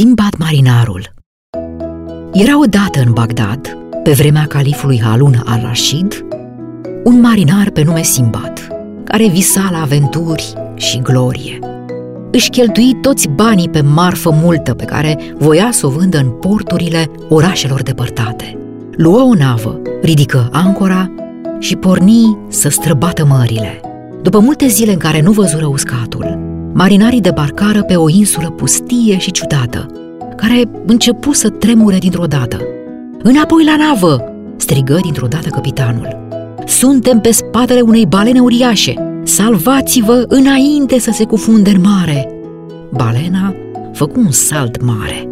Simbad marinarul Era odată în Bagdad, pe vremea califului Halun al-Rashid, un marinar pe nume Simbad, care visa la aventuri și glorie. Își cheltui toți banii pe marfă multă pe care voia să o vândă în porturile orașelor depărtate. Luă o navă, ridică ancora și porni să străbată mările. După multe zile în care nu văzură uscatul, marinarii debarcară pe o insulă pustie și ciudată, care începu să tremure dintr-o dată. Înapoi la navă!" strigă dintr-o dată capitanul. Suntem pe spatele unei balene uriașe! Salvați-vă înainte să se cufunde în mare!" Balena făcu un salt mare,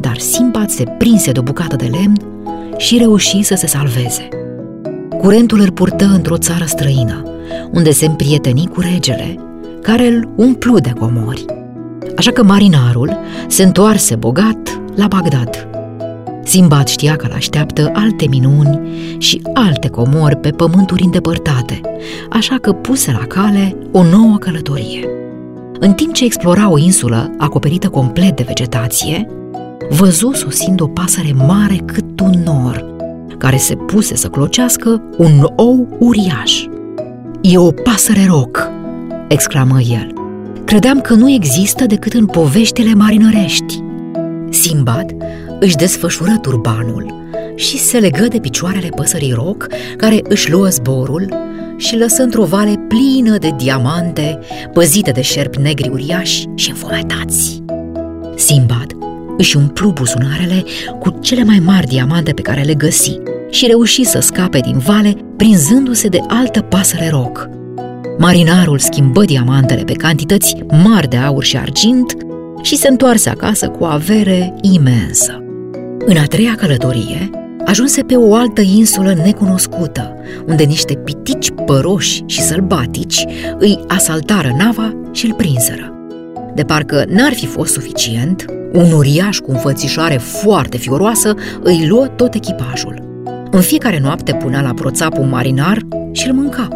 dar Simbad se prinse de o bucată de lemn și reuși să se salveze. Curentul îl purtă într-o țară străină, unde se împrieteni cu regele care îl umplu de comori. Așa că marinarul se întoarse bogat la Bagdad. Simbad știa că l-așteaptă alte minuni și alte comori pe pământuri îndepărtate, așa că puse la cale o nouă călătorie. În timp ce explora o insulă acoperită complet de vegetație, văzu sosind o pasăre mare cât un nor, care se puse să clocească un ou uriaș. E o pasăre roc, exclamă el. Credeam că nu există decât în poveștile marinărești. Simbad își desfășură turbanul și se legă de picioarele păsării roc, care își luă zborul și lăsă într-o vale plină de diamante, păzite de șerpi negri uriași și înfometați. Simbad își umplu buzunarele cu cele mai mari diamante pe care le găsi și reuși să scape din vale, prinzându-se de altă pasăre roc. Marinarul schimbă diamantele pe cantități mari de aur și argint și se întoarse acasă cu o avere imensă. În a treia călătorie, ajunse pe o altă insulă necunoscută, unde niște pitici păroși și sălbatici îi asaltară nava și îl prinseră. De parcă n-ar fi fost suficient, un uriaș cu înfățișare foarte fioroasă îi luă tot echipajul. În fiecare noapte punea la proțap un marinar și îl mânca.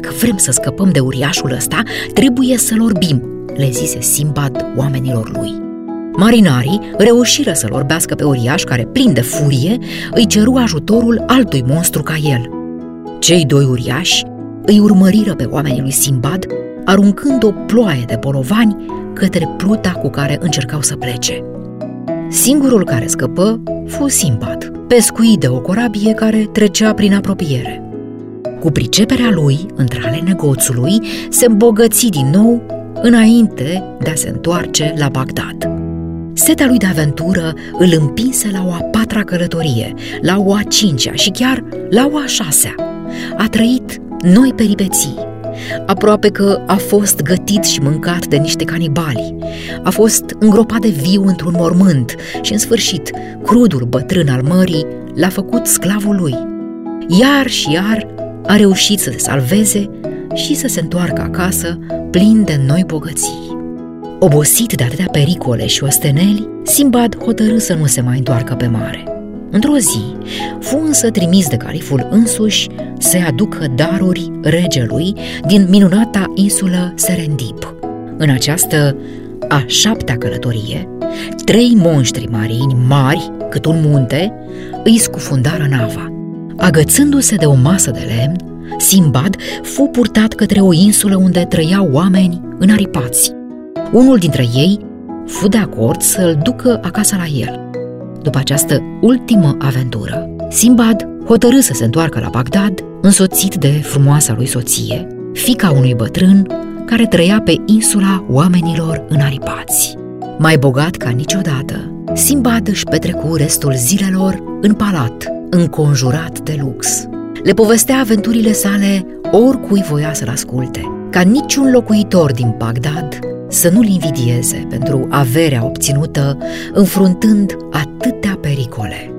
Dacă vrem să scăpăm de uriașul ăsta, trebuie să-l orbim, le zise Simbad oamenilor lui. Marinarii reușiră să-l orbească pe uriaș care, plin de furie, îi ceru ajutorul altui monstru ca el. Cei doi uriași îi urmăriră pe oamenii lui Simbad, aruncând o ploaie de bolovani către pluta cu care încercau să plece. Singurul care scăpă fu Simbad, pescuit de o corabie care trecea prin apropiere. Cu priceperea lui, între ale negoțului, se îmbogăți din nou înainte de a se întoarce la Bagdad. Seta lui de aventură îl împinse la o a patra călătorie, la o a cincea și chiar la o a șasea. A trăit noi peripeții. Aproape că a fost gătit și mâncat de niște canibali. A fost îngropat de viu într-un mormânt și, în sfârșit, crudul bătrân al mării l-a făcut sclavul lui. Iar și iar a reușit să se salveze și să se întoarcă acasă plin de noi bogății. Obosit de atâtea pericole și osteneli, Simbad hotărâ să nu se mai întoarcă pe mare. Într-o zi, fu însă trimis de califul însuși să-i aducă daruri regelui din minunata insulă Serendip. În această a șaptea călătorie, trei monștri marini mari, cât un munte, îi scufundară nava. Agățându-se de o masă de lemn, Simbad fu purtat către o insulă unde trăiau oameni înaripați. Unul dintre ei fu de acord să-l ducă acasă la el. După această ultimă aventură, Simbad hotărâ să se întoarcă la Bagdad, însoțit de frumoasa lui soție, fica unui bătrân care trăia pe insula oamenilor înaripați. Mai bogat ca niciodată, Simbad își petrecu restul zilelor în palat, înconjurat de lux. Le povestea aventurile sale oricui voia să-l asculte, ca niciun locuitor din Bagdad să nu-l invidieze pentru averea obținută înfruntând atâtea pericole.